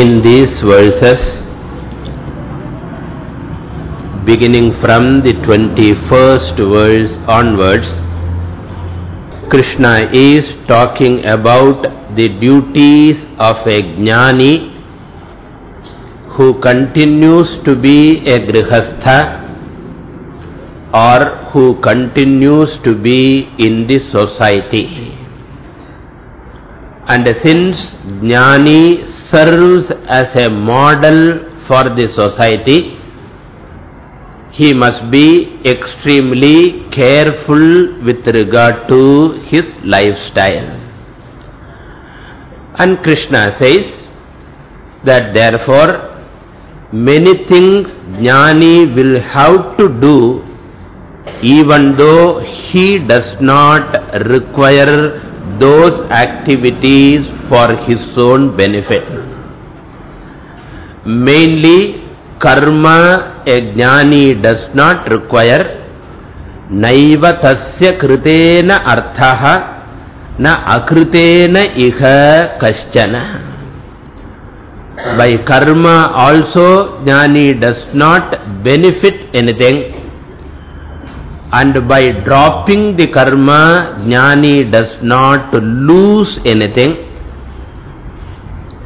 In these verses, beginning from the 21st verse onwards, Krishna is talking about the duties of a jnani who continues to be a grihastha or who continues to be in the society. And since jnani serves as a model for the society, he must be extremely careful with regard to his lifestyle. And Krishna says that therefore many things jnani will have to do even though he does not require those activities for his own benefit. Mainly, karma a jnani does not require naiva tasya kritena arthaha na akritena iha kaschana. By karma also jnani does not benefit anything and by dropping the karma jnani does not lose anything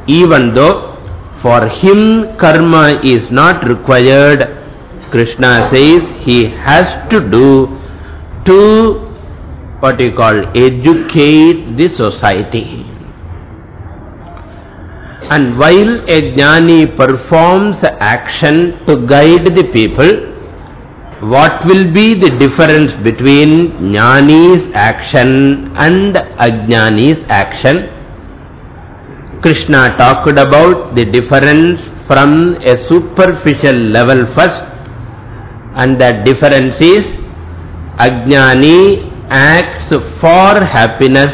even though for him karma is not required. Krishna says he has to do to what you call educate the society. And while a jnani performs action to guide the people, what will be the difference between jnani's action and ajnani's action? Krishna talked about the difference from a superficial level first and that difference is Ajnani acts for happiness,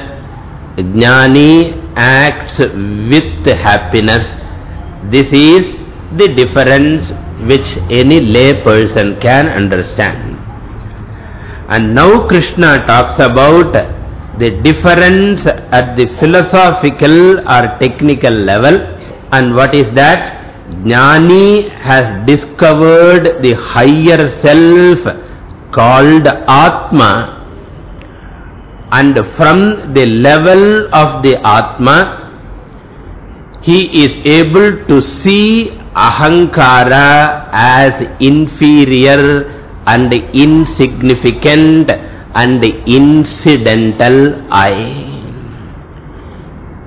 Jnani acts with happiness. This is the difference which any lay person can understand. And now Krishna talks about the difference at the philosophical or technical level and what is that? Jnani has discovered the higher self called Atma and from the level of the Atma he is able to see Ahankara as inferior and insignificant and incidental I.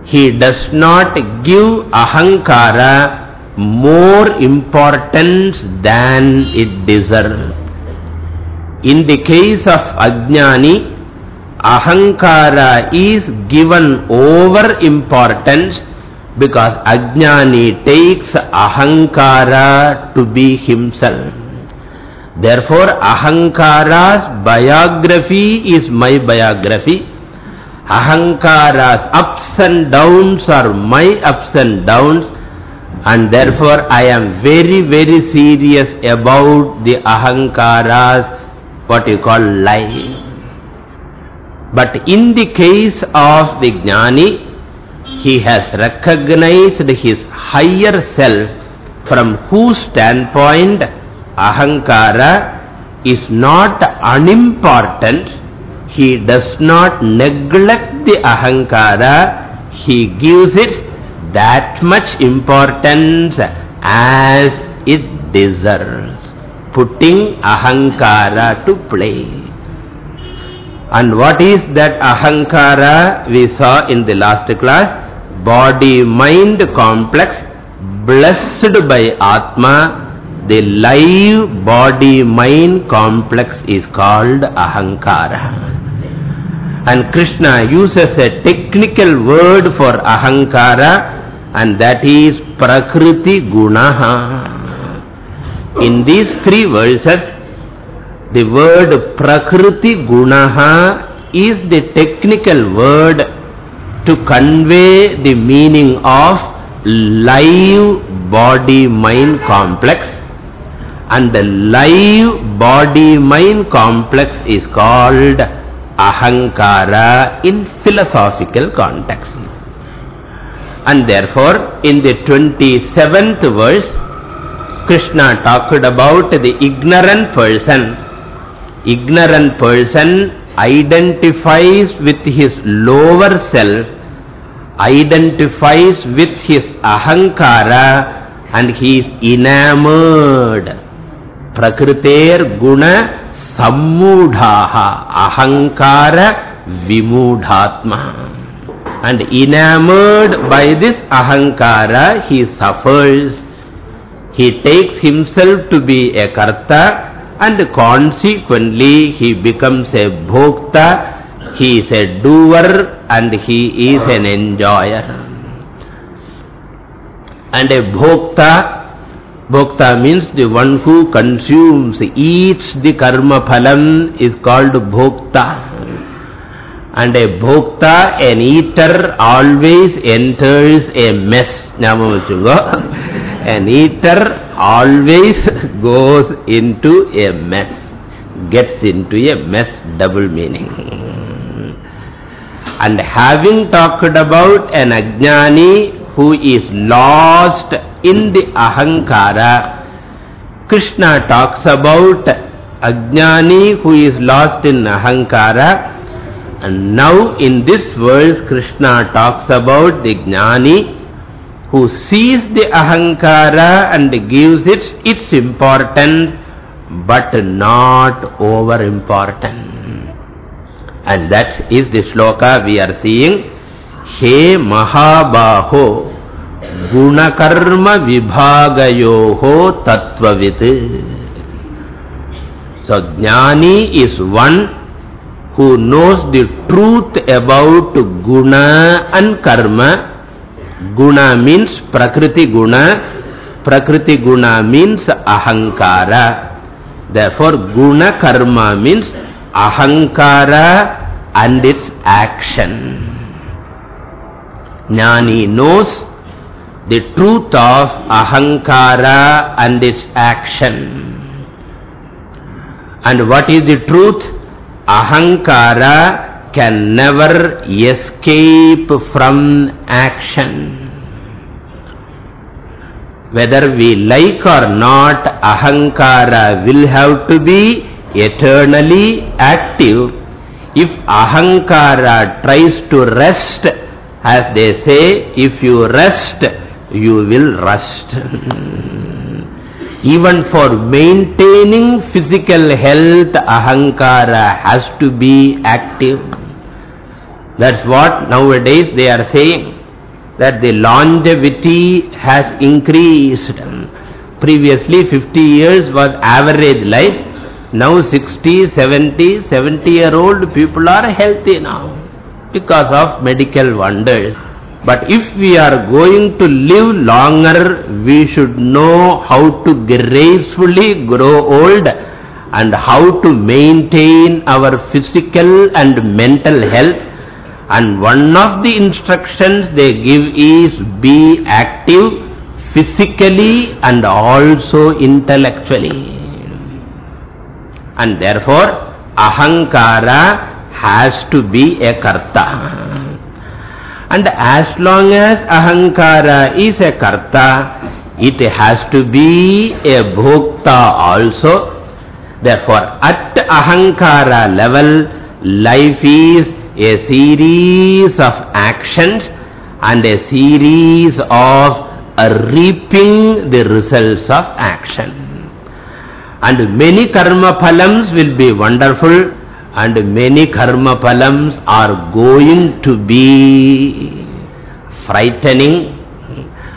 He does not give ahankara more importance than it deserves. In the case of ajnani, ahankara is given over importance because ajnani takes ahankara to be himself. Therefore, Ahankara's biography is my biography. Ahankara's ups and downs are my ups and downs. And therefore, I am very, very serious about the Ahankara's what you call lie. But in the case of the Jnani, he has recognized his higher self from whose standpoint ahankara is not unimportant. He does not neglect the ahankara. He gives it that much importance as it deserves. Putting ahankara to play. And what is that ahankara we saw in the last class? Body-mind complex blessed by Atma the live body-mind complex is called ahankara. And Krishna uses a technical word for ahankara and that is prakriti gunaha. In these three verses, the word prakriti gunaha is the technical word to convey the meaning of live body-mind complex and the live body-mind complex is called ahankara in philosophical context. And therefore, in the 27th verse, Krishna talked about the ignorant person. Ignorant person identifies with his lower self, identifies with his ahankara and he is enamored. Prakriter guna sammudhaha ahankara vimudhatma. And enamored by this ahankara, he suffers. He takes himself to be a karta and consequently he becomes a bhokta, he is a doer and he is an enjoyer. And a bhokta, bhokta means the one who consumes, eats the karma phalam is called bhokta. And a bhokta, an eater, always enters a mess. an eater always goes into a mess, gets into a mess, double meaning. And having talked about an ajnani who is lost in the ahankara, Krishna talks about ajnani who is lost in ahankara. And now in this verse, Krishna talks about the jnani who sees the ahankara and gives it its importance but not over important. And that is the sloka we are seeing. He Mahabaho Gunakarma Vibhagayoho Tattvavit. So Jnani is one who knows the truth about guna and karma Guna means Prakriti Guna. Prakriti Guna means Ahankara. Therefore, Guna Karma means Ahankara and its action. Jnani knows the truth of Ahankara and its action. And what is the truth? Ahankara can never escape from action. Whether we like or not, ahankara will have to be eternally active. If ahankara tries to rest, as they say, if you rest, you will rust. Even for maintaining physical health, ahankara has to be active. That's what nowadays they are saying. That the longevity has increased. Previously 50 years was average life. Now 60, 70, 70 year old people are healthy now. Because of medical wonders. But if we are going to live longer, we should know how to gracefully grow old and how to maintain our physical and mental health and one of the instructions they give is be active physically and also intellectually. And therefore, ahankara has to be a karta. And as long as ahankara is a karta, it has to be a bhokta also. Therefore, at ahankara level, life is a series of actions and a series of reaping the results of action. And many karma phalams will be wonderful and many karma phalams are going to be frightening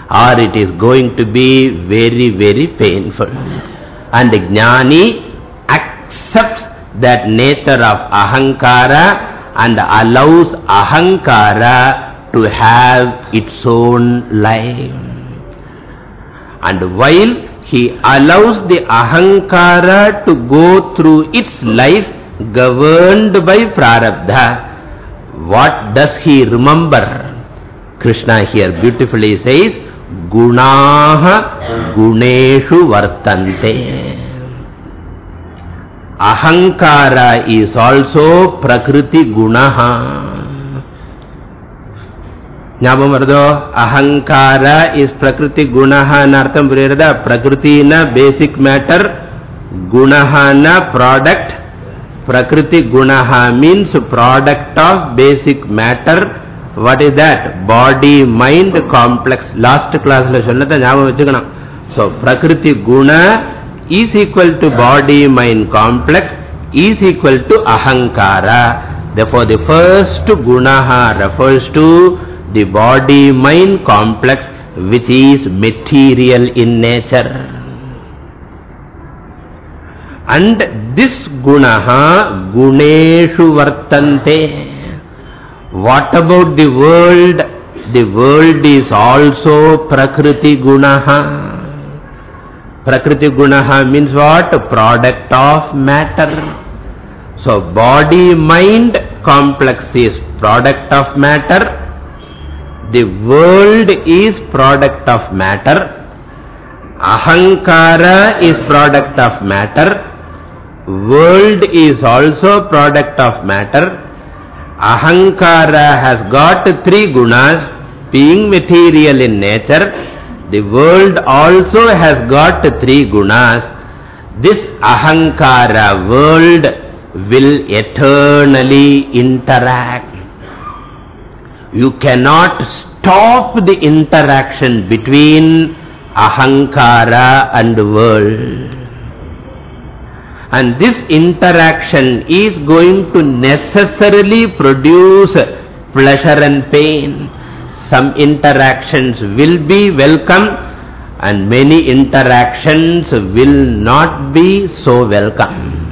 or it is going to be very, very painful. And Jnani accepts that nature of ahankara and allows ahankara to have its own life. And while he allows the ahankara to go through its life governed by prarabdha, what does he remember? Krishna here beautifully says, Gunaha guneshu vartante. Ahankara is also Prakriti Gunaha. ஞாபகம் வருதோ அகங்கார is பிரகிருதி குணஹான்னு அர்த்தம் புரியுறதா பிரகிருத்தின பேசிக் matter குணஹான product பிரகிருதி குணஹா means product of basic matter what is that body mind complex last class la சொன்னத ஞாபகம் வச்சுக்கணும் so prakriti guna is equal to body mind complex is equal to ahankara therefore the first gunaha refers to the body mind complex which is material in nature and this gunaha guneshu vartante what about the world? The world is also Prakriti Gunaha. Prakriti Gunaha means what? Product of matter. So body-mind complex is product of matter. The world is product of matter. Ahankara is product of matter. World is also product of matter. Ahankara has got three gunas, being material in nature. The world also has got three gunas. This Ahankara world will eternally interact. You cannot stop the interaction between Ahankara and world. And this interaction is going to necessarily produce pleasure and pain. Some interactions will be welcome and many interactions will not be so welcome.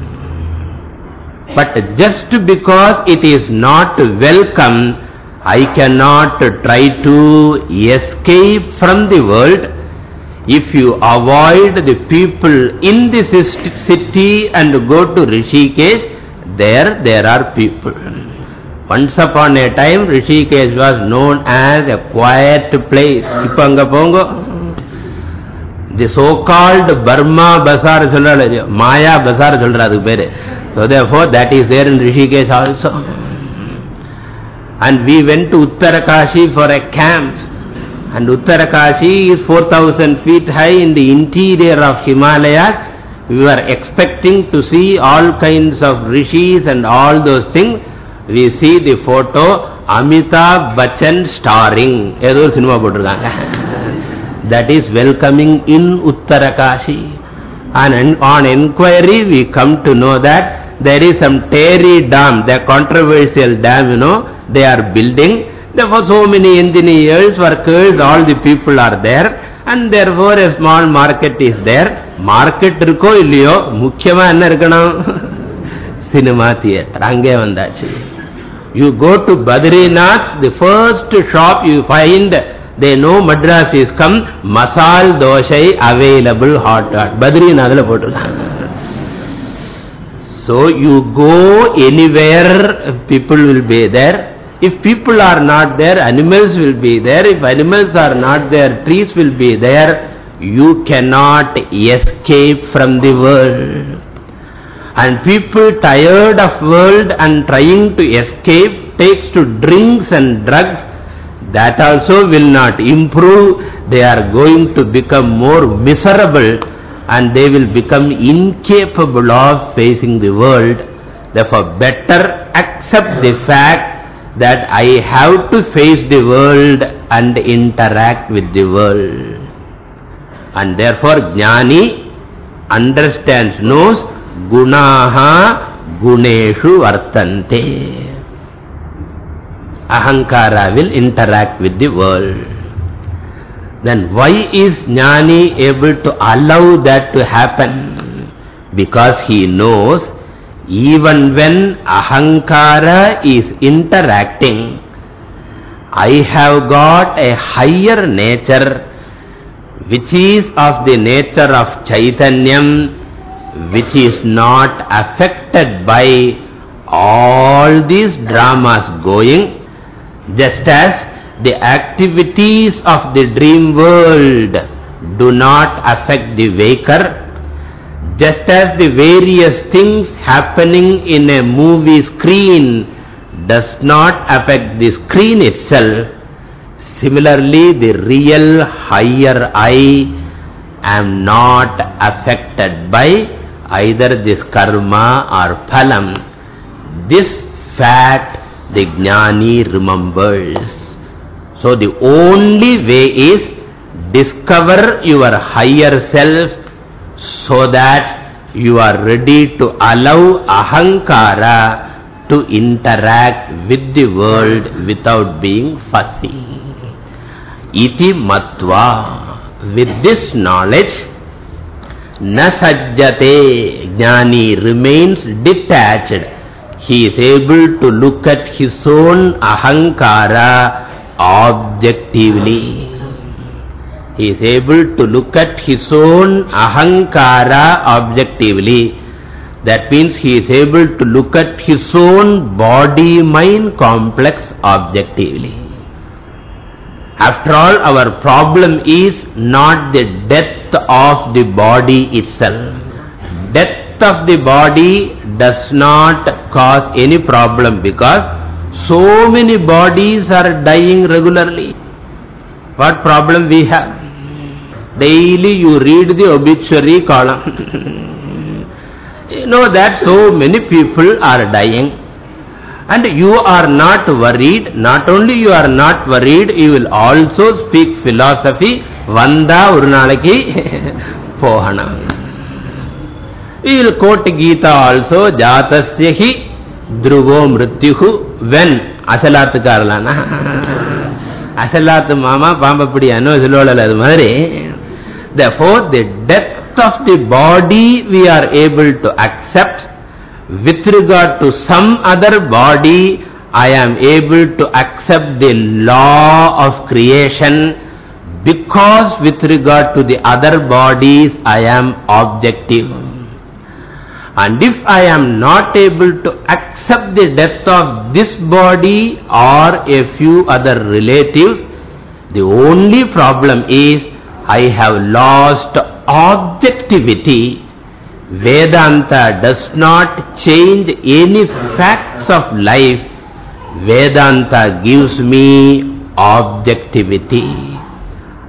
But just because it is not welcome, I cannot try to escape from the world if you avoid the people in the city and go to Rishikesh, there, there are people. Once upon a time, Rishikesh was known as a quiet place. Ipanga pongo. The so-called Burma Bazaar Maya Bazaar So therefore, that is there in Rishikesh also. And we went to Uttarakashi for a camp. And Uttarakashi is 4000 feet high in the interior of Himalayas. We were expecting to see all kinds of rishis and all those things. We see the photo, Amitabh Bachchan starring. That is welcoming in Uttarakashi. And on inquiry, we come to know that there is some Tehri Dam, the controversial dam, you know, they are building. Therefore, so many engineers, workers, all the people are there. And therefore, a small market is there. Market இருக்கோ இல்லையோ முக்கியமா என்ன இருக்கணும் cinema theatre அங்கே வந்தாச்சு You go to Badrinath, the first shop you find, they know Madras is come, masal doshai available hot hot. Badrinathல போட்டிருக்காங்க So you go anywhere, people will be there. If people are not there, animals will be there. If animals are not there, trees will be there. You cannot escape from the world. And people tired of world and trying to escape takes to drinks and drugs. That also will not improve. They are going to become more miserable and they will become incapable of facing the world. Therefore, better accept the fact that I have to face the world and interact with the world. And therefore Jnani understands, knows Gunaha Guneshu Vartante. Ahankara will interact with the world. Then why is Jnani able to allow that to happen? Because he knows even when ahankara is interacting, I have got a higher nature which is of the nature of Chaitanyam, which is not affected by all these dramas going, just as the activities of the dream world do not affect the waker, just as the various things happening in a movie screen does not affect the screen itself, Similarly, the real higher I am not affected by either this karma or phalam. This fact the jnani remembers. So the only way is discover your higher self so that you are ready to allow ahankara to interact with the world without being fussy. Iti matva. With this knowledge, na sajjate jnani remains detached he is able to look at his own ahankara objectively. He is able to look at his own ahankara objectively. That means he is able to look at his own body-mind complex objectively. After all, our problem is not the death of the body itself. Death of the body does not cause any problem because so many bodies are dying regularly. What problem we have? Daily you read the obituary column. you know that so many people are dying. And you are not worried. Not only you are not worried, you will also speak philosophy. Vanda urnalaki pohanam. We will quote Gita also, Jatasya hi dhruvo mrityuhu when அசலாத்துக்காரலானா அசலாத்து மாமா பாம்பப்படியானோ சொல்லல அது மாதிரி therefore the death of the body we are able to accept. With regard to some other body I am able to accept the law of creation. Because with regard to the other bodies I am objective. And if I am not able to accept the death of this body or a few other relatives, the only problem is I have lost objectivity. Vedanta does not change any facts of life. Vedanta gives me objectivity.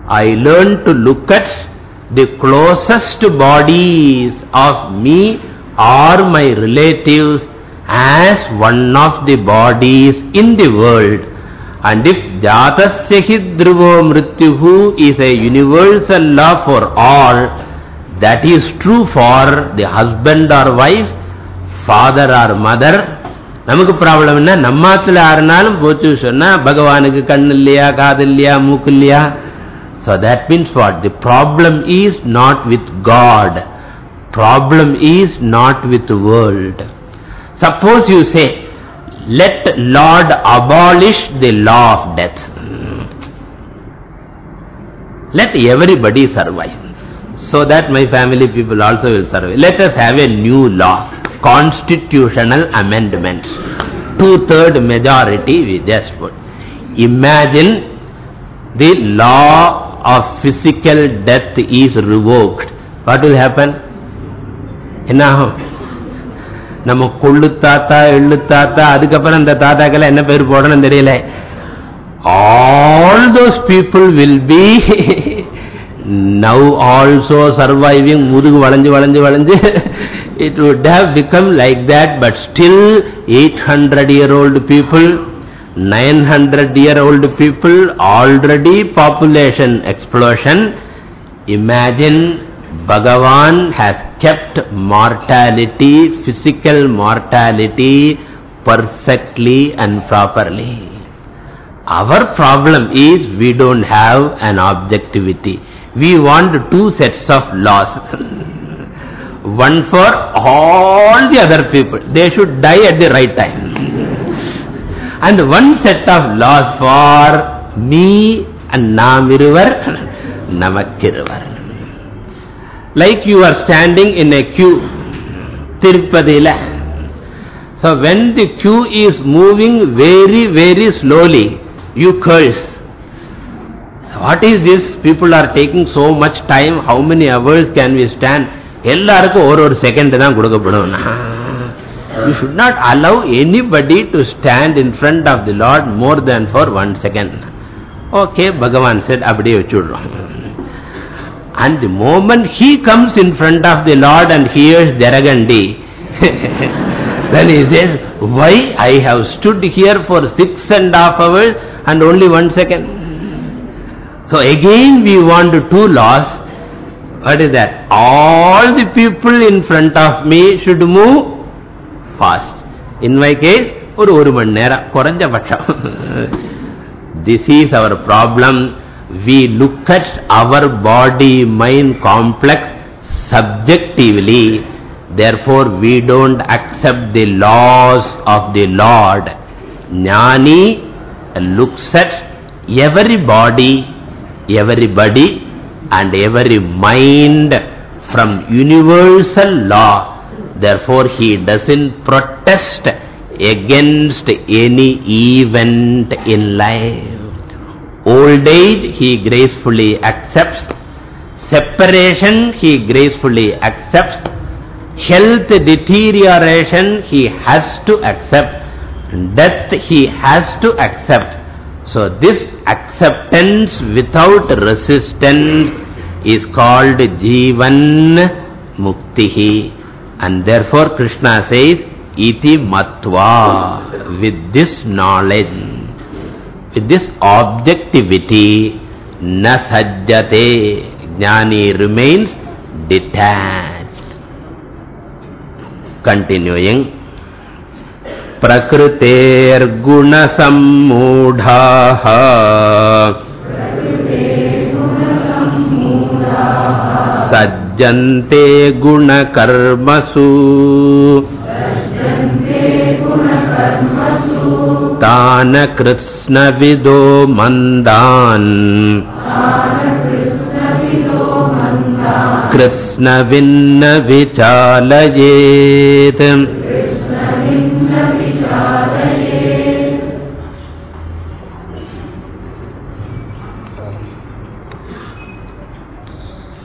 I learn to look at the closest bodies of me or my relatives as one of the bodies in the world. And if Jatasya Hidruvo Mrityuhu is a universal law for all, that is true for the husband or wife, father or mother. நமக்கு problem என்ன நம்மாத்துல ஆறுனாலும் போச்சு சொன்னா பகவானுக்கு கண்ணு இல்லையா காது இல்லையா மூக்கு இல்லையா So that means what? The problem is not with God problem is not with the world. Suppose you say, let Lord abolish the law of death. Let everybody survive. So that my family people also will survive. Let us have a new law. Constitutional amendment. Two-third majority we just put. Imagine the law of physical death is revoked. What will happen? Enahum. நம்ம கொள்ளு தாத்தா எள்ளு தாத்தா அதுக்கப்புறம் அந்த தாத்தாக்கெல்லாம் என்ன பேர் போடணும்னு தெரியல. All those people will be now also surviving முதுகு வளைஞ்சு வளைஞ்சு வளைஞ்சு. It would have become like that but still eight hundred year old people nine hundred year old people already population explosion imagine Bhagavan has kept mortality, physical mortality perfectly and properly. Our problem is we don't have an objectivity. We want two sets of laws. One for all the other people. They should die at the right time. and one set of laws for me and Namiruvar, Namakiruvar Like you are standing in a queue, Tirupadila. So when the queue is moving very, very slowly, you curse. What is this? People are taking so much time. How many hours can we stand? எல்லாருக்கும் ஒரு ஒரு second தான் கொடுக்கப்படும் You should not allow anybody to stand in front of the Lord more than for one second. Okay, Bhagavan said, abdi vachudrom. And the moment he comes in front of the Lord and hears Jaragandi, then he says, why I have stood here for six and a half hours and only one second. So again we want two laws. What is that? All the people in front of me should move fast. In my case, ஒரு ஒரு மணி நேரம் குறைஞ்ச பட்சம் This is our problem. we look at our body-mind complex subjectively. Therefore, we don't accept the laws of the Lord. Jnani looks at every body, everybody, and every mind from universal law. Therefore, he doesn't protest against any event in life. Old age, he gracefully accepts. Separation, he gracefully accepts. Health deterioration, he has to accept. Death, he has to accept. So this acceptance without resistance is called Jivan Muktihi. And therefore Krishna says, Iti Matva, with this knowledge, with this objectivity, na sajjate, jnani remains detached. Continuing. प्रकृतेर्गुणसम्मूढाः सज्जन्ते गुणकर्मसु तान कृत्स्नविदो मन्दान् कृत्स्नविन्न विचालयेत्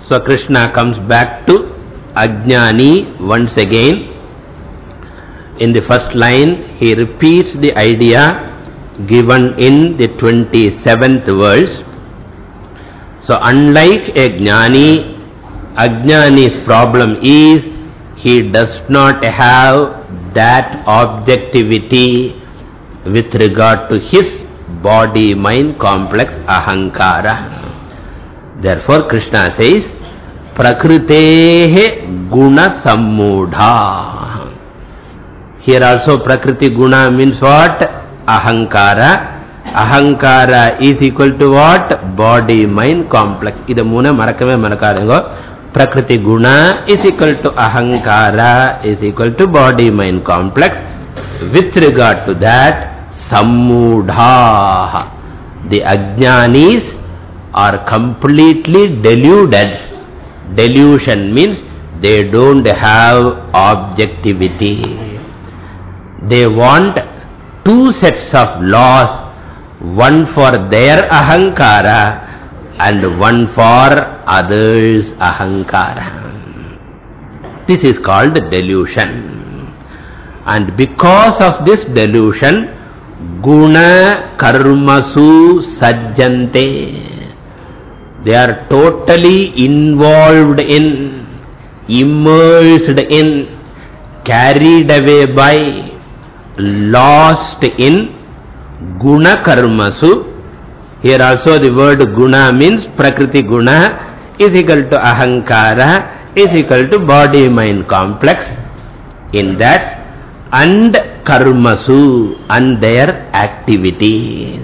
So Krishna comes back to Ajnani once again. In the first line, he repeats the idea given in the 27th verse. So unlike a Jnani, Ajnani's problem is he does not have that objectivity with regard to his body-mind complex ahankara. Therefore, Krishna says, Prakritehe guna sammudha. Here also Prakriti guna means what? Ahankara. Ahankara is equal to what? Body-mind complex. Ida muna marakame marakadengo. Prakriti guna is equal to ahankara is equal to body-mind complex. With regard to that, sammudha. The ajnanis are completely deluded. Delusion means they don't have objectivity. They want two sets of laws, one for their ahankara and one for others' ahankara. This is called delusion. And because of this delusion, guna karmasu sajjante. They are totally involved in, immersed in, carried away by, lost in guna karmasu. Here also the word guna means prakriti guna is equal to ahankara is equal to body-mind complex. In that and karmasu and their activities.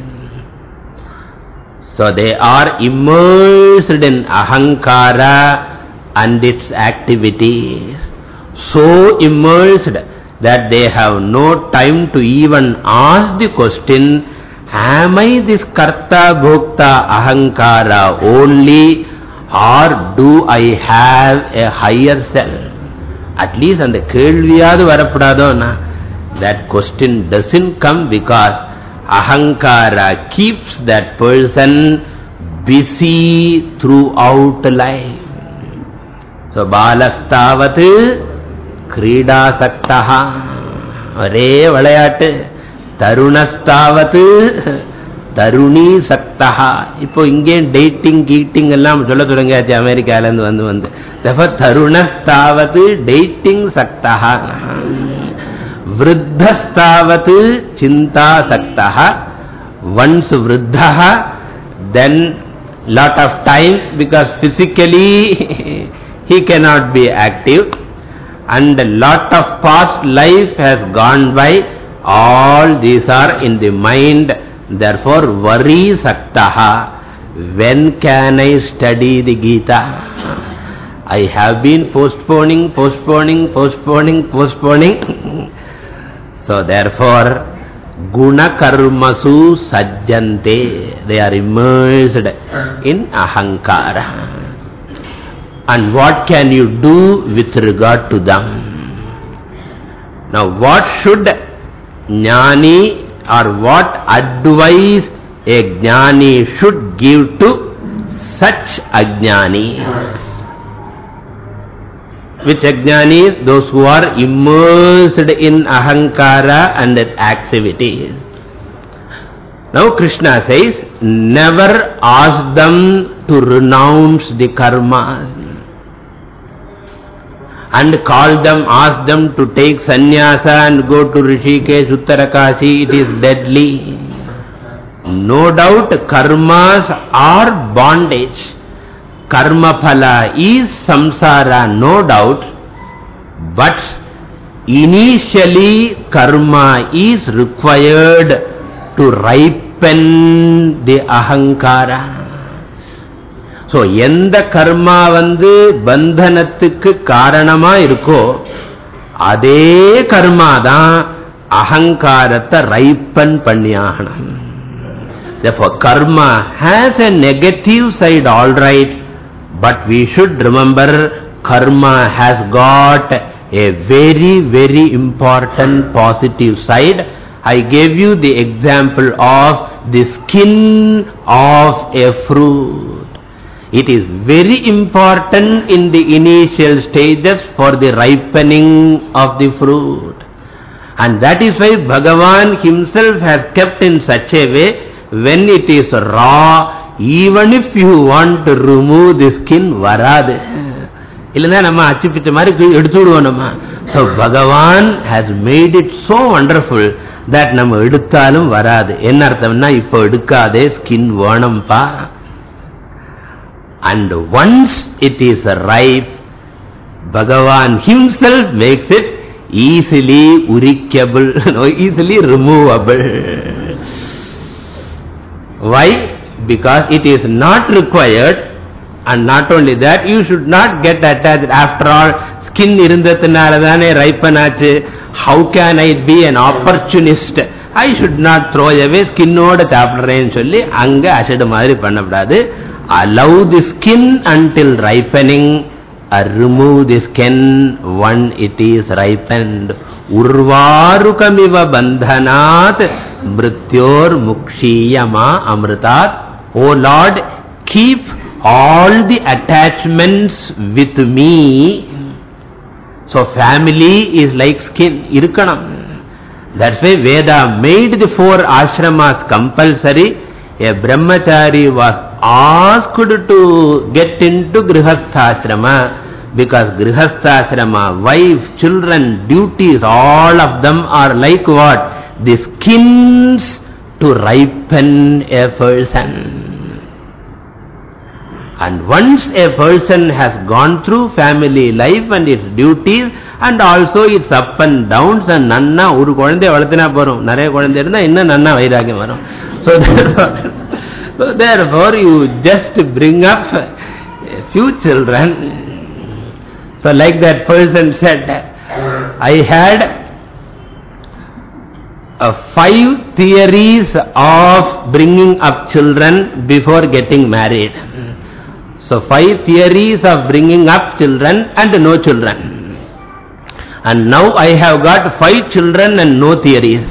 So they are immersed in ahankara and its activities. So immersed that they have no time to even ask the question, am I this karta, bhokta, ahankara only or do I have a higher self? At least on the kelviyadu varapudadona, that question doesn't come because ahankara keeps that person busy throughout life. So, balasthavati கிரீடாசக்தா. ஒரே விளையாட்டு. தருணஸ்தாவது தருணி சக்தா இப்போ இங்கேயும் dating கீட்டிங் எல்லாம் சொல்ல தொடங்கியாச்சு அமெரிக்காலேருந்து வந்து வந்து. தப தருணஸ்தாவது டேட்டிங் சக்தா. விருத்தஸ்தாவது சிந்தா சக்தா once விருத்தா then lot of time because physically he cannot be active. And a lot of past life has gone by. All these are in the mind. Therefore worry saktaha when can I study the Gita? I have been postponing postponing postponing postponing. So therefore guna karmasu sajjante. They are immersed in ahankara and what can you do with regard to them now what should jnani or what advice a jnani should give to such ajnanis which ajnanis? Those who are immersed in ahankara and activities. Now Krishna says, never ask them to renounce the karmas and call them, ask them to take sannyasa and go to Rishikesh, Uttarakashi, it is deadly. No doubt karmas are bondage. Karma phala is samsara, no doubt. But initially karma is required to ripen the ahankara. So, எந்த கர்மா வந்து பந்தனத்துக்கு காரணமா இருக்கோ அதே கர்மா தான் அகங்காரத்தை ripen பண்ணியாகணும் Therefore, karma has a negative side, all right, but we should remember karma has got a very, very important positive side. I gave you the example of the skin of a fruit. It is very important in the initial stages for the ripening of the fruit. And that is why Bhagavan himself has kept in such a way, when it is raw, even if you want to remove the skin, varadu. இல்லைன்னா நம்ம அச்சுப்பிச்ச மாதிரி எடுத்து விடுவோம் நம்ம so Bhagavan has made it so wonderful that நம்ம எடுத்தாலும் வராது என்ன அர்த்தம்னா இப்போ எடுக்காதே ஸ்கின் வேணும்பா and once it is ripe, Bhagavan himself makes it easily urikable, no, easily removable. Why? Because it is not required and not only that, you should not get attached. After all, skin irundathinalathane ripenachu. How can I be an opportunist? I should not throw away skin oda சாப்பிடுறேன்னு சொல்லி அங்க அசடு மாதிரி பண்ணக்கூடாது allow the skin until ripening. Or remove the skin when it is ripened. Urvarukamiva bandhanat mrityor mukshiyama amritat. O lord keep all the attachments with me. So family is like skin. Irkanam that's why veda made the four ashramas compulsory. A brahmachari was asked to get into grihasthasrama because grihasthasrama, wife, children, duties, all of them are like what? The skins to ripen a person. And once a person has gone through family life and its duties and also its up and downs and நன்னா ஒரு குழந்தைய வளர்த்தினா போறோம் நிறைய குழந்தை இருந்தா இன்னும் நன்னா வைராகியம் வரும் so therefore, so therefore you just bring up a few children so like that person said I had uh, five theories of bringing up children before getting married so five theories of bringing up children and no children. And now I have got five children and no theories.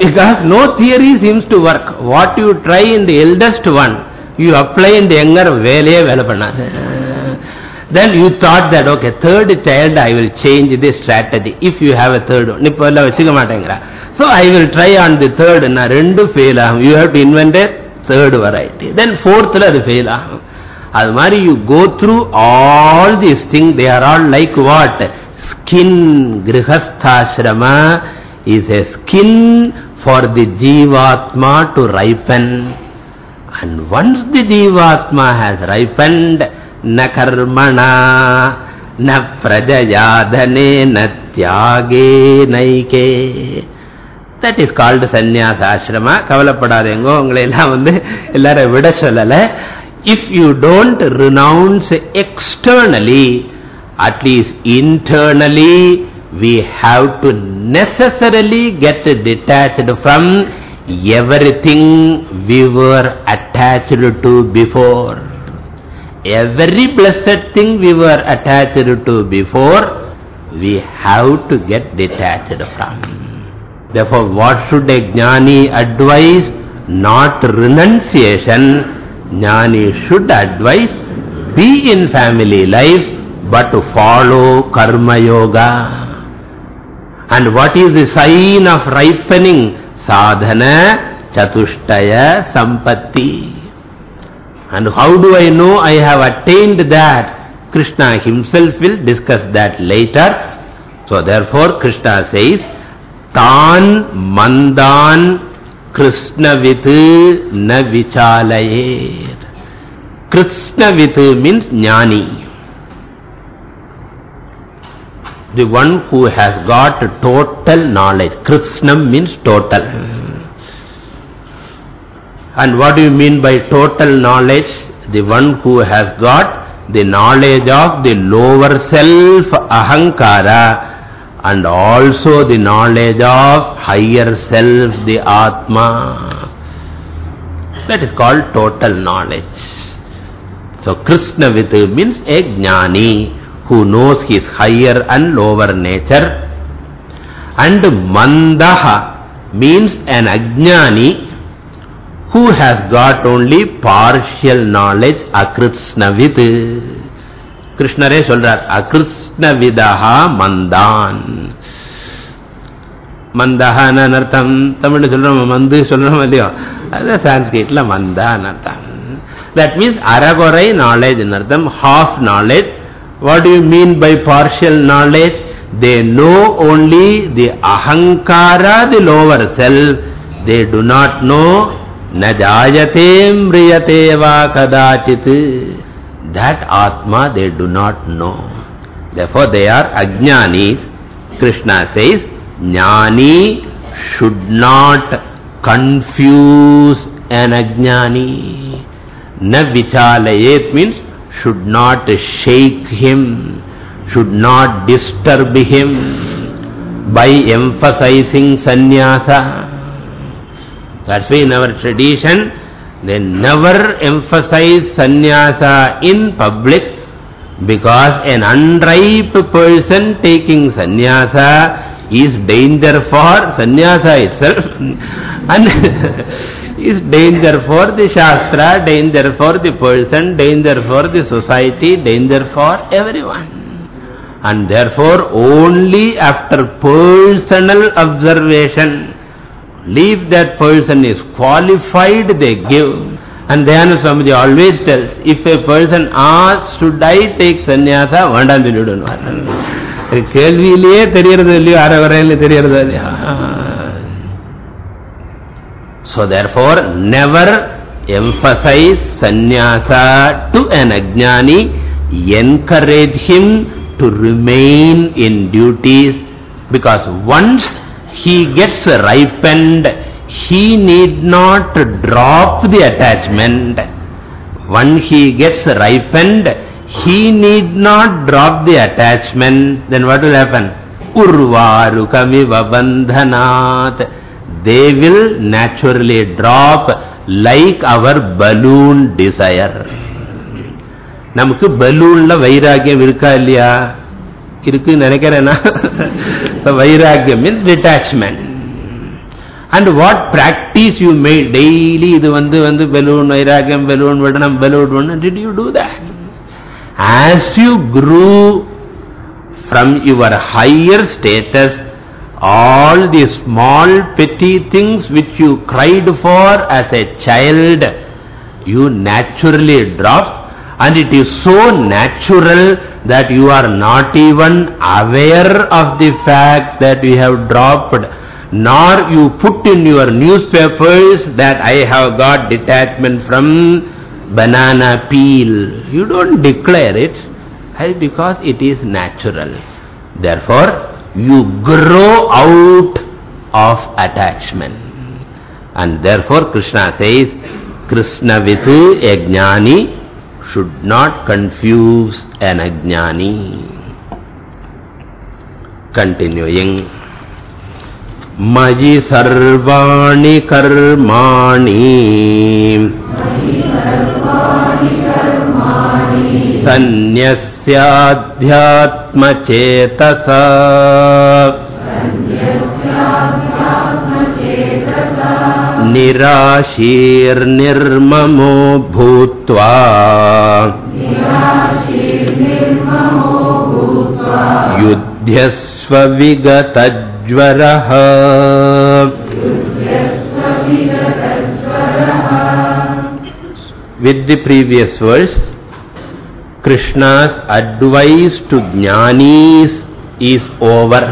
because no theory seems to work. What you try in the eldest one, you apply in the younger, vele vela Then you thought that, okay, third child I will change the strategy. If you have a third one. இப்போ எல்லாம் வச்சுக்க மாட்டேங்கிறா. So I will try on the third. நான் ரெண்டு fail ஆகும். You have to invent a third variety. Then fourthல அது fail ஆகும். அது மாதிரி you go through all these things. They are all like what? Skin, grihastha is a skin for the jivatma to ripen. And once the jivatma has ripened, na karmana, na prajayadane, na tyage naike. That is called sannyasa ashrama. கவலைப்படாதேங்கோ உங்களை எல்லாம் வந்து எல்லாரும் விட சொல்லல if you don't renounce externally at least internally we have to necessarily get detached from everything we were attached to before. Every blessed thing we were attached to before, we have to get detached from. Therefore, what should a jnani advise? Not renunciation. Jnani should advise, be in family life, but to follow karma yoga. And what is the sign of ripening? Sadhana, chatushtaya, sampatti. And how do I know I have attained that? Krishna himself will discuss that later. So therefore Krishna says, Tan mandan Krishnavitu na vichalayet. Krishnavitu means jnani. The one who has got total knowledge. Krishnam means total. And what do you mean by total knowledge? The one who has got the knowledge of the lower self, ahankara, and also the knowledge of higher self, the atma. That is called total knowledge. So Krishna Vitu means a jnani who knows his higher and lower nature. And mandaha means an ajnani who has got only partial knowledge, akrisnavid. கிருஷ்ணரே சொல்றார் அகிருஷ்ணவிதா மந்தான் மந்தஹான அர்த்தம் தமிழ் சொல்றோம் மந்து சொல்றோம் இல்லையோ அது சான்ஸ்கிரிட்ல மந்தான் அர்த்தம் that means அரகுறை knowledge அர்த்தம் half knowledge what do you mean by partial knowledge? They know only the ahankara the lower self. They do not know najayate mriyate va kadachit. That atma they do not know. Therefore they are ajnanis. Krishna says jnani should not confuse an ajnani. Na vichalayet means should not shake him, should not disturb him by emphasizing sannyasa. That's why in our tradition, they never emphasize sannyasa in public because an unripe person taking sannyasa is danger for sannyasa itself and is danger for the Shastra, danger for the person, danger for the society, danger for everyone. And therefore only after personal observation, if that person is qualified, they give. And Dayananda Swamiji always tells, if a person asks, should I take sannyasa, வேண்டாம் Kelvi liye, தெரியறது இல்லையோ அரை liye, தெரியறது இல்லையா so therefore, never emphasize sannyasa to an ajnani, encourage him to remain in duties because once he gets ripened, he need not drop the attachment. When he gets ripened, he need not drop the attachment. Then what will happen? Urvarukamiva bandhanat. They will naturally drop like our balloon desire. நமக்கு பலூன்ல வைராகியம் இருக்கா இல்லையா? இருக்கு நினைக்கிறேன்னா வைராகியம் means detachment and what practice you may daily இது வந்து வந்து பலூன் வைராகியம் பலூன் விடணும் பலூன் விடணும் did you do that as you grew from your higher status all the small petty things which you cried for as a child, you naturally drop and it is so natural that you are not even aware of the fact that you have dropped nor you put in your newspapers that I have got detachment from banana peel. You don't declare it because it is natural. Therefore, you grow out of attachment. And therefore Krishna says, Krishna vitu ajnani should not confuse an ajnani. Continuing. Mayi sarvani karmani. Mayi sarvani karmani. Sannyas सन्न्यस्याध्यात्मचेतसा। निराशीर्निर्ममो भूत्वा। युध्यस्वविगतज् ज्वरः With the previous verse, Krishna's advice to jnanis is over,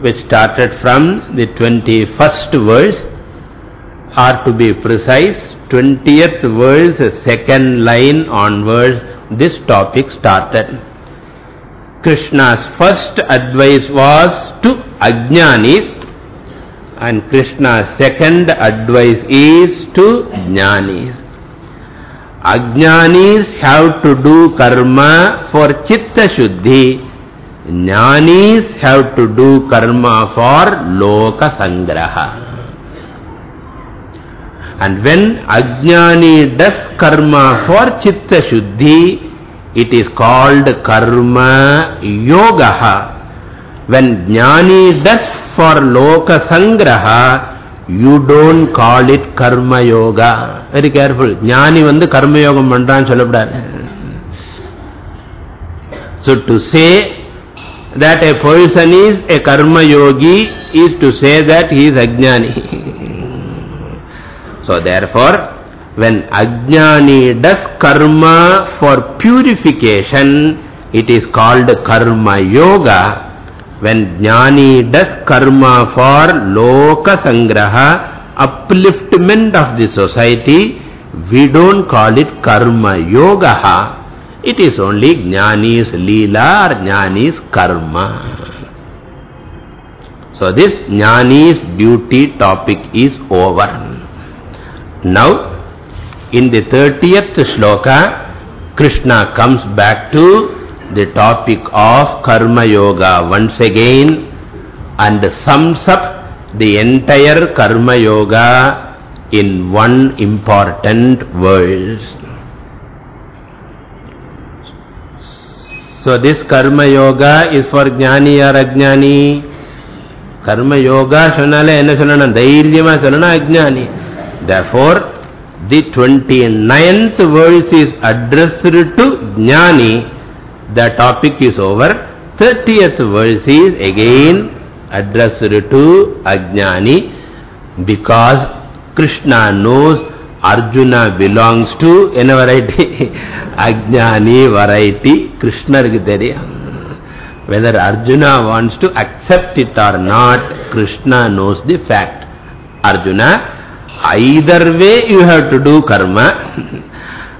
which started from the 21st verse, or to be precise, 20th verse, second line onwards, this topic started. Krishna's first advice was to Ajnanis and Krishna's second advice is to Jnanis. Ajnanis have to do karma for Chitta Shuddhi. Jnanis have to do karma for Loka Sangraha. And when Ajnani does karma for Chitta Shuddhi, it is called karma yoga. When jnani does for loka sangraha, you don't call it karma yoga. Very careful. Jnani vandu karma yoga mandran sollapudadu. So to say that a person is a karma yogi is to say that he is ajnani. so therefore, when Ajnani does karma for purification, it is called karma yoga. When Jnani does karma for loka sangraha, upliftment of the society, we don't call it karma yoga. It is only Jnani's lila or Jnani's karma. So this Jnani's duty topic is over. Now, in the 30th shloka, Krishna comes back to the topic of Karma Yoga once again and sums up the entire Karma Yoga in one important verse. So this Karma Yoga is for Jnani or Ajnani? Karma Yoga சொன்னாலே என்ன சொல்லணும் தைரியமா சொல்லணும் அஜ்ஞானி therefore the 29th verse is addressed to Jnani. the topic is over. 30th verse is again addressed to Ajnani because Krishna knows Arjuna belongs to a variety Ajnani variety Krishna whether Arjuna wants to accept it or not Krishna knows the fact Arjuna Either way you have to do karma.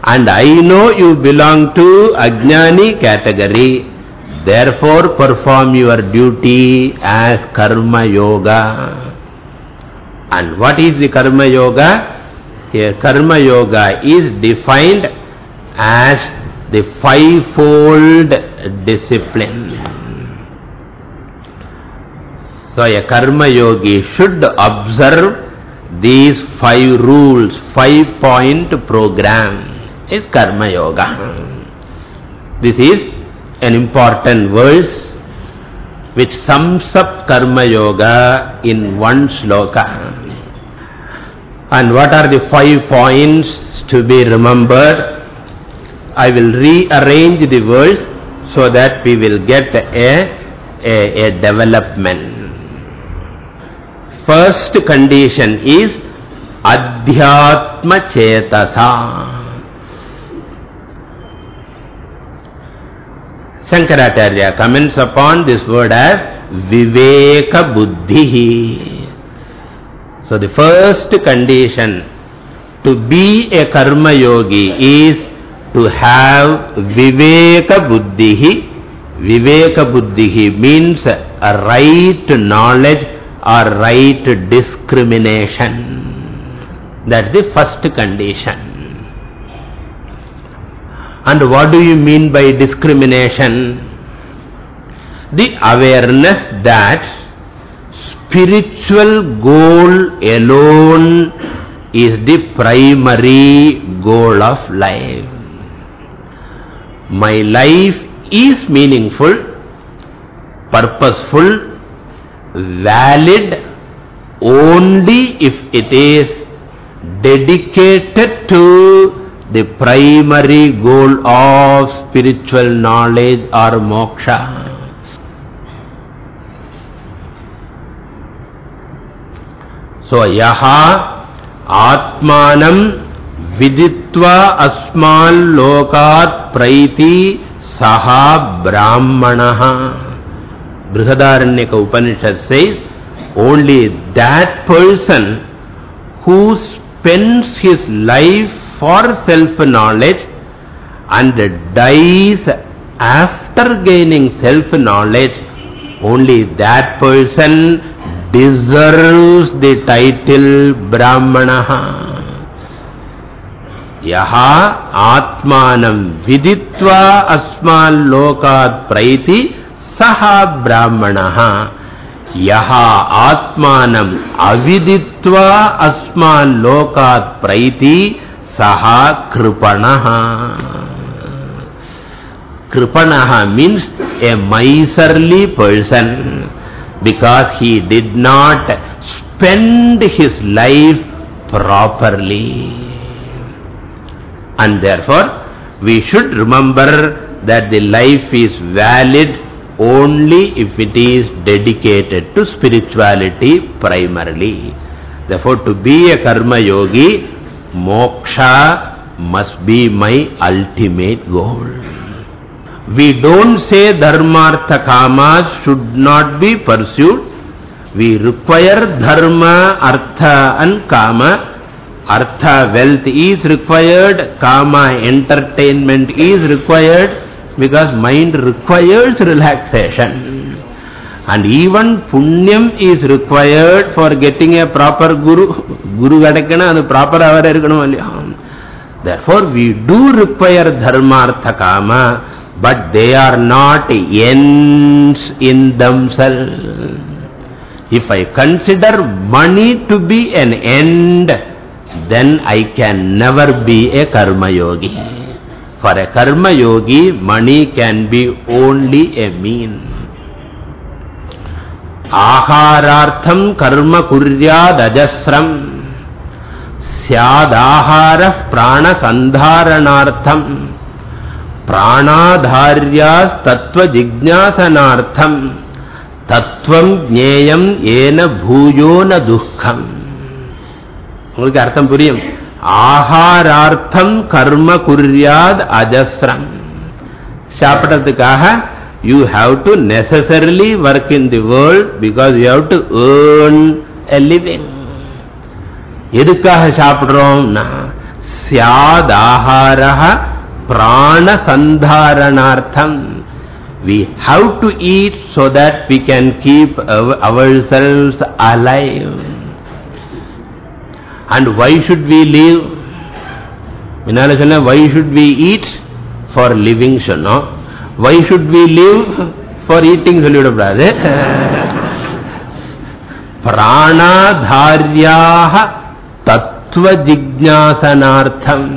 and I know you belong to Ajnani category. Therefore perform your duty as karma yoga. And what is the karma yoga? Here karma yoga is defined as the fivefold discipline. So a karma yogi should observe these five rules, five point program is Karma Yoga. This is an important verse which sums up Karma Yoga in one sloka. And what are the five points to be remembered? I will rearrange the words so that we will get a, a, a development. First condition is Adhyatma Chetasa. Shankaracharya comments upon this word as Viveka Buddhi. So the first condition to be a karma yogi is to have Viveka Buddhi. Viveka Buddhi means a right knowledge or right discrimination. That's the first condition. And what do you mean by discrimination? The awareness that spiritual goal alone is the primary goal of life. My life is meaningful, purposeful, valid only if it is dedicated to the primary goal of spiritual knowledge or moksha. So, yaha atmanam viditva asmal lokat praiti saha brahmanaha. Brihadaranyaka Upanishad says, only that person who spends his life for self-knowledge and dies after gaining self-knowledge, only that person deserves the title Brahmanaha. Yaha Atmanam Viditva Asman Lokat Praiti saha brahmanaha yaha atmanam aviditva asman lokat praiti saha kripanaha kripanaha means a miserly person because he did not spend his life properly and therefore we should remember that the life is valid only if it is dedicated to spirituality primarily. Therefore, to be a karma yogi, moksha must be my ultimate goal. We don't say dharmartha kamas should not be pursued. We require dharma, artha and kama. Artha, wealth is required. Kama, entertainment is required because mind requires relaxation. And even punyam is required for getting a proper guru. Guru gadakana and proper avara Therefore, we do require dharmartha kama, but they are not ends in themselves. If I consider money to be an end, then I can never be a karma yogi. For a karma yogi, money can be only a mean. ஆகாரார்த்தம் கர்ம குர்யாதஜஸ்ரம் சியாதாகார பிராணசந்தாரணார்த்தம் பிராணாதாரியாஸ்தத்வஜிஜாசனார்த்தம் தத்துவம் ஜேயம் ஏன பூயோ ந துக்கம். உங்களுக்கு அர்த்தம் புரியும்? ஆகாரார்த்தம் கர்ம குர்யாத் அஜஸ்ரம். சாப்பிடறதுக்காக you have to necessarily work in the world because you have to earn a living. எதுக்காக சாப்பிடுறோம்னா சியாதாஹாரஹ பிராண சந்தாரணார்த்தம் we have to eat so that we can keep ourselves alive and why should we live? Minala சொன்ன why should we eat? For living சொன்னோம். Why should we live? For eating சொல்லிவிடக்கூடாது. பிராணாதாரியாக தத்துவ ஜிக்ஞாசனார்த்தம்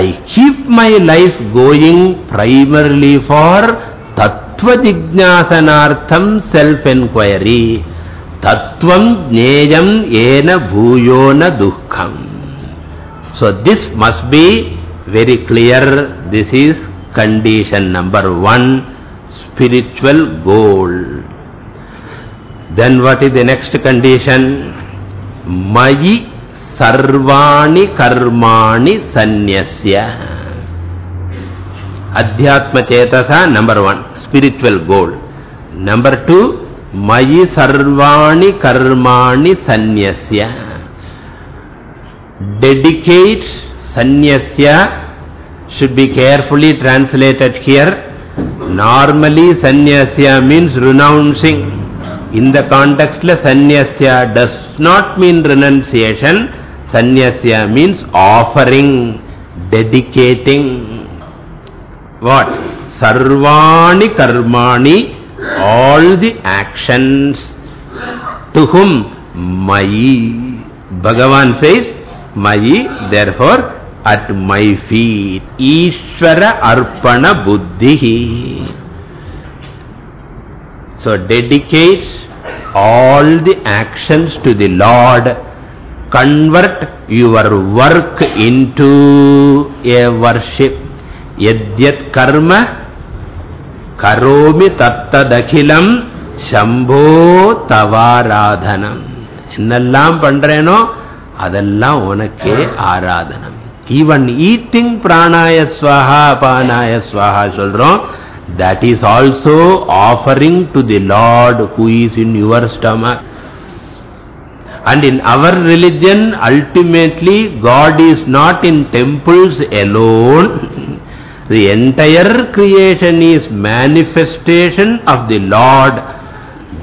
I keep my life going primarily for tattva jignasanartham self-enquiry. Tattvam jneyam ena bhuyona dukkham. So this must be Very clear, this is condition number one, spiritual goal. Then what is the next condition? Mayi sarvani karmani sanyasya. Adhyatma chetasa, number one, spiritual goal. Number two, Mayi sarvani karmani sanyasya. Dedicate Sanyasya should be carefully translated here. Normally Sanyasya means renouncing. In the context, Sanyasya does not mean renunciation. Sanyasya means offering, dedicating. What? Sarvani karmani, all the actions. To whom? Mai. Bhagavan says, Mai, therefore, at my feet. Ishvara Arpana Buddhi. So dedicate all the actions to the Lord. Convert your work into a worship. Yadyat karma karomi tattadakhilam shambho tavaradhanam. என்னெல்லாம் பண்றேனோ அதெல்லாம் உனக்கே ஆராதனம் even eating பிராணாய ஸ்வாஹா அபானாய ஸ்வாஹா சொல்றோம் that is also offering to the Lord who is in your stomach. And in our religion, ultimately, God is not in temples alone. the entire creation is manifestation of the Lord.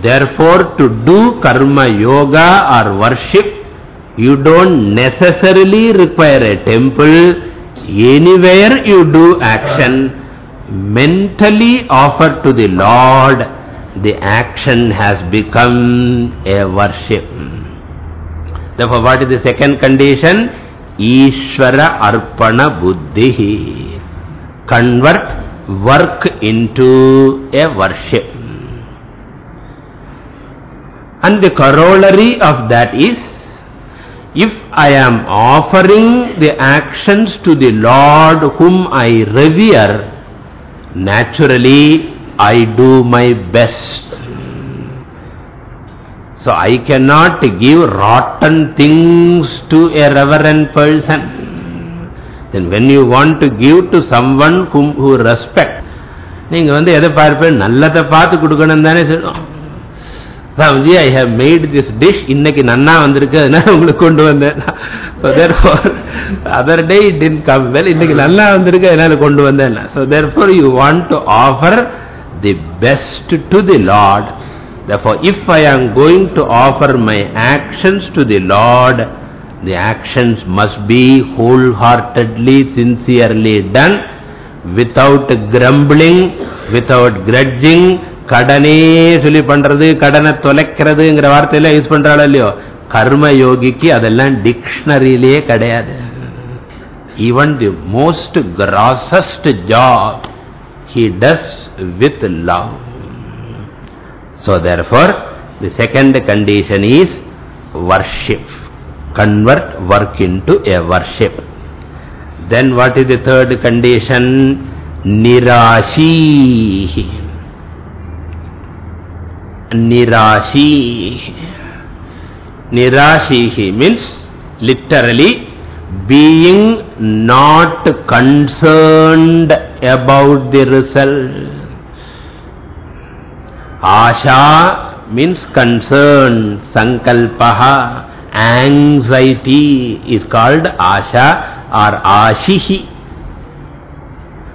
Therefore, to do karma yoga or worship, you don't necessarily require a temple. Anywhere you do action, mentally offer to the Lord, the action has become a worship. Therefore, what is the second condition? Ishvara Arpana Buddhi. Convert work into a worship. And the corollary of that is, if I am offering the actions to the Lord whom I revere, naturally I do my best. So I cannot give rotten things to a reverend person. Then when you want to give to someone whom who respect, நீங்க வந்து எதை பார்ப்பேன் நல்லதை பார்த்து கொடுக்கணும் தானே சொல்லணும் Swamiji, I have made this dish. Innaki nanna vandirukku, na, ungalukku kondu. So therefore, other day it didn't come well. Innaki nanna vandirukku, adana kondu vanden. So therefore, you want to offer the best to the Lord. Therefore, if I am going to offer my actions to the Lord, the actions must be wholeheartedly, sincerely done, without grumbling, without grudging, கடனே சொல்லி பண்றது கடனை தொலைக்கிறதுங்கிற வார்த்தையெல்லாம் use பண்றாள் இல்லையோ கர்ம யோகிக்கு அதெல்லாம் டிக்ஷனரியிலே கிடையாது even the most grossest job he does with love so therefore the second condition is worship convert work into a worship then what is the third condition nirashi Nirashi. Nirashihi means literally being not concerned about the result. Asha means concern, sankalpaha, anxiety is called asha or ashihi.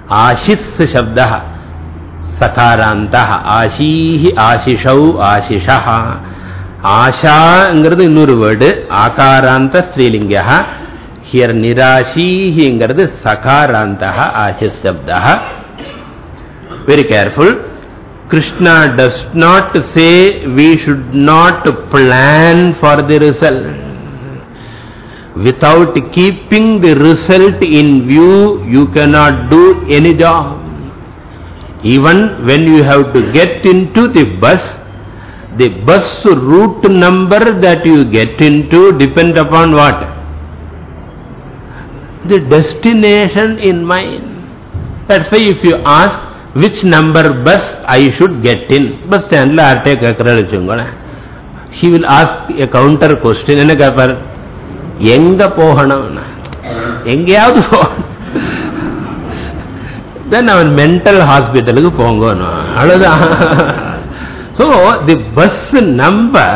Ashis shabdaha. சகாராந்தः ஆஷீஹி ஆசிஷௌ ஆசிஷः ஆஷாங்கிறது இன்னொரு word ஆகாராந்த ஸ்ரீலிங்கா here நிராஷீஹிங்கிறது சகாராந்தः ஆசிஷ் சப்தः very careful krishna does not say we should not plan for the result without keeping the result in view you cannot do any job even when you have to get into the bus, the bus route number that you get into depend upon what? the destination in mind. That's why if you ask which number bus I should get in, bus stand la arte kakra He will ask a counter question. என்ன கேப்பார் எங்க போகணும் எங்கேயாவது போகணும் then அவன் mental ஹாஸ்பிட்டலுக்கு போங்கணும் அவ்வளவுதான் so the bus number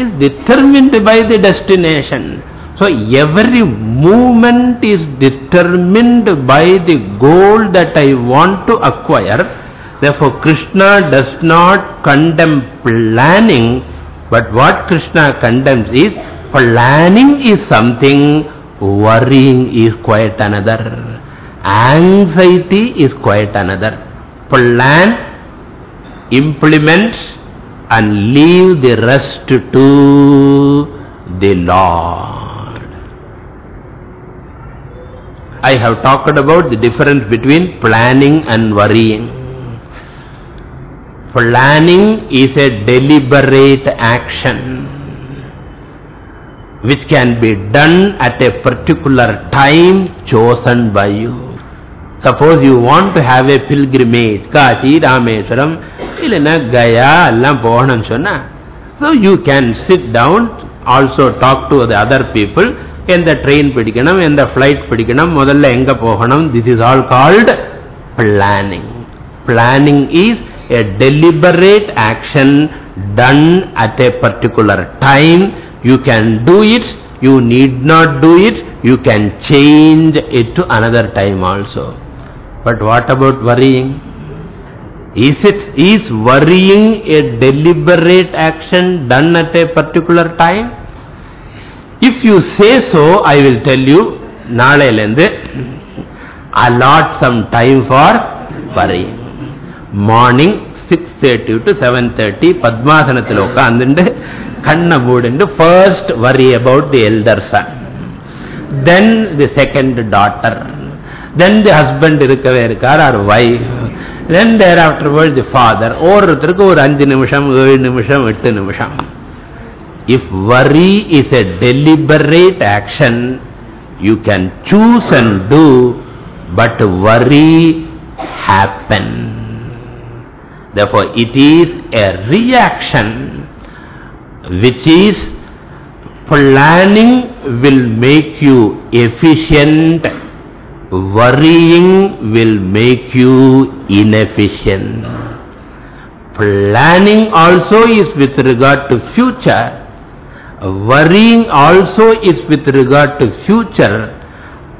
is determined by the destination so every movement is determined by the goal that I want to acquire therefore Krishna does not condemn planning but what Krishna condemns is planning is something worrying is quite another Anxiety is quite another. Plan, implement and leave the rest to the Lord. I have talked about the difference between planning and worrying. Planning is a deliberate action which can be done at a particular time chosen by you. Suppose you want to have a pilgrimage, Kashi, Rameswaram, Ilana, Gaya, Allam, Pohanam, Sonna. So you can sit down, also talk to the other people, in the train pidikanam, in the flight pidikanam, Modalla, Enga, Pohanam, this is all called planning. Planning is a deliberate action done at a particular time. You can do it, you need not do it, you can change it to another time also. But what about worrying? Is it is worrying a deliberate action done at a particular time? If you say so, I will tell you, Nalailende, allot some time for worrying. Morning, six thirty to seven thirty ಪದ್ಮಾಸನದಲ್ಲಿ ಉಟ್ಕಾಂದು ಕಣ್ಣ ಮೂಡಿಂಡು first worry about the elder son then the second daughter then the husband இருக்கவே இருக்கார் or wife then thereafterwards the father ஒருத்தருக்கு ஒரு அஞ்சு நிமிஷம் ஏழு நிமிஷம் எட்டு நிமிஷம் if worry is a deliberate action you can choose and do but worry happen therefore it is a reaction which is planning will make you efficient worrying will make you inefficient. Planning also is with regard to future. Worrying also is with regard to future.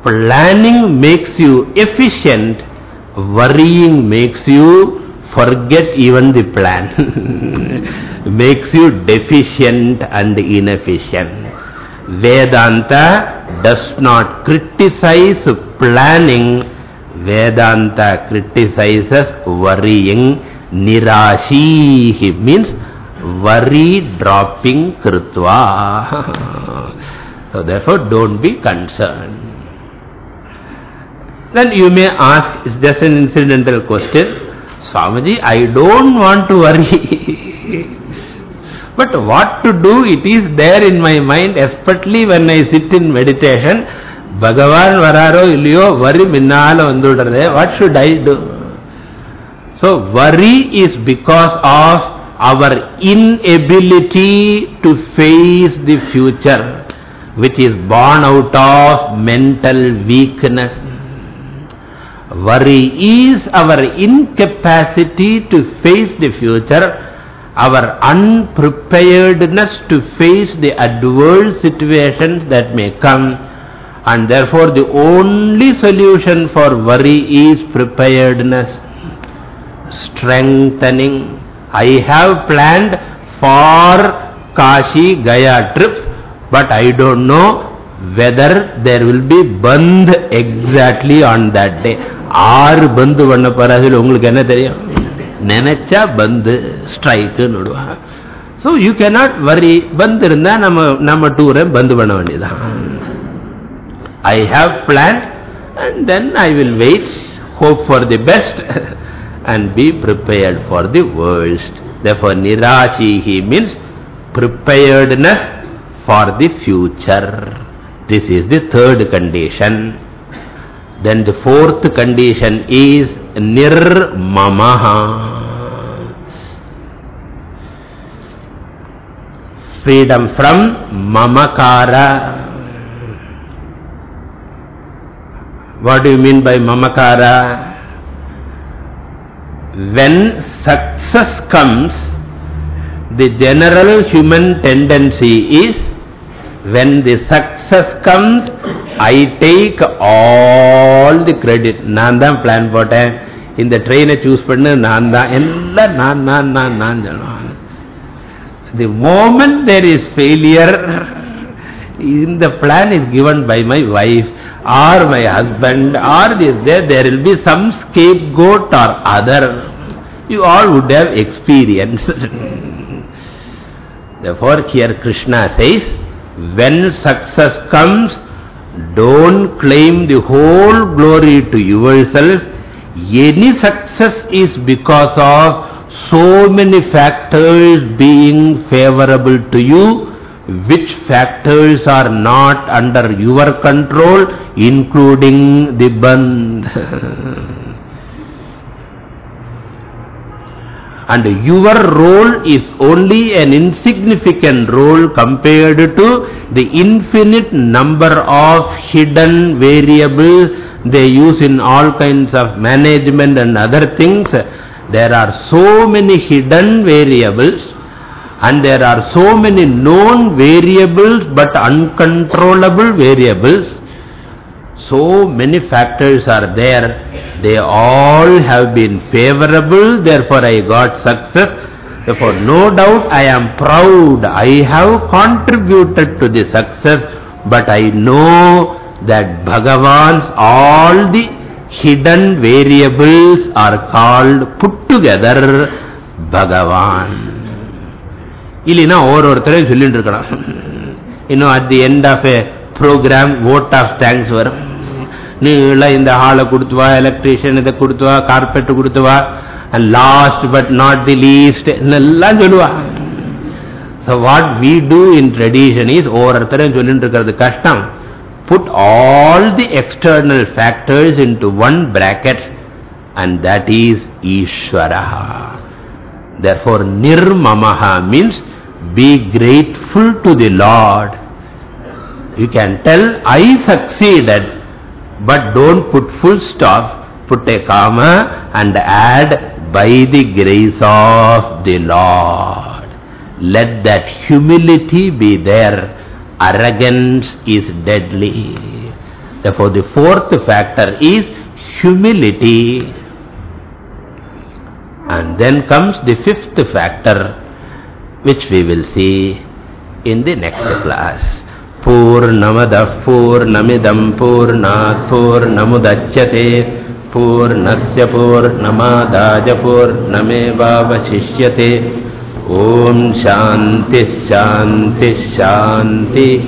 Planning makes you efficient. Worrying makes you forget even the plan. makes you deficient and inefficient. Vedanta does not criticize planning, Vedanta criticizes worrying. Nirashihi means worry dropping kritva. so therefore don't be concerned. Then you may ask, it's just an incidental question. Swamiji, I don't want to worry. but what to do, it is there in my mind, especially when I sit in meditation. பகவான் வராரோ இல்லையோ வரி மின்னால வந்துடுறதே what should I two So worry is because of our inability to face the future, which is born out of mental weakness. Worry is our incapacity to face the future, our unpreparedness to face the adverse situations that may come and therefore the only solution for worry is preparedness, strengthening. I have planned for Kashi Gaya trip, but I don't know whether there will be band exactly on that day. ஆறு பந்து பண்ண போறாதில் உங்களுக்கு என்ன தெரியும் நினைச்சா பந்து ஸ்ட்ரைக்குன்னு விடுவாங்க so you cannot வரி பந்து இருந்தா நம்ம நம்ம டூரை பந்து பண்ண வேண்டியதான் I have planned and then I will wait, hope for the best and be prepared for the worst. Therefore, nirashihi means preparedness for the future. This is the third condition. Then the fourth condition is nirmamaha. Freedom from mamakara. What do you mean by mamakara? When success comes, the general human tendency is when the success comes, I take all the credit. நான் தான் plan போட்டேன் இந்த ட்ரெயினை choose பண்ணு நான் தான் எல்லாம் நான் நான் நான் நான் சொல்லுவான் The moment there is failure, in the plan is given by my wife or my husband or this there, there will be some scapegoat or other. You all would have experienced. Therefore here Krishna says, when success comes, don't claim the whole glory to yourself. Any success is because of so many factors being favorable to you, which factors are not under your control, including the bandh. and your role is only an insignificant role compared to the infinite number of hidden variables they use in all kinds of management and other things. There are so many hidden variables and there are so many known variables but uncontrollable variables. So many factors are there. They all have been favorable, therefore I got success. Therefore, no doubt I am proud. I have contributed to the success, but I know that Bhagavan's all the hidden variables are called put together Bhagavan. இல்லைன்னா ஒவ்வொருத்தரையும் சொல்லிட்டு இருக்கணும் இன்னும் at the end of a program vote of thanks வரும். நீ இந்த ஹாலை கொடுத்துவா எலக்ட்ரீஷியன் இதை கொடுத்துவா carpet கொடுத்துவா last but not the least எல்லாம் சொல்லுவா? So what we do in tradition is ஒவ்வொருத்தரையும் சொல்லிட்டு இருக்கிறது கஷ்டம். Put all the external factors into one bracket and that is Ishvara therefore நிர்மமஹா means be grateful to the Lord. You can tell, I succeeded, but don't put full stop, put a comma and add by the grace of the Lord. Let that humility be there. Arrogance is deadly. Therefore, the fourth factor is humility. And then comes the fifth factor, which we will see in the next class. पूर्णमदः पूर्णमिदं पूर्णात् पूर्णमुदच्यते पूर्णस्य पूर्णमादाय पूर्णमेवावशिष्यते ॐ शान्तिः शान्तिः शान्तिः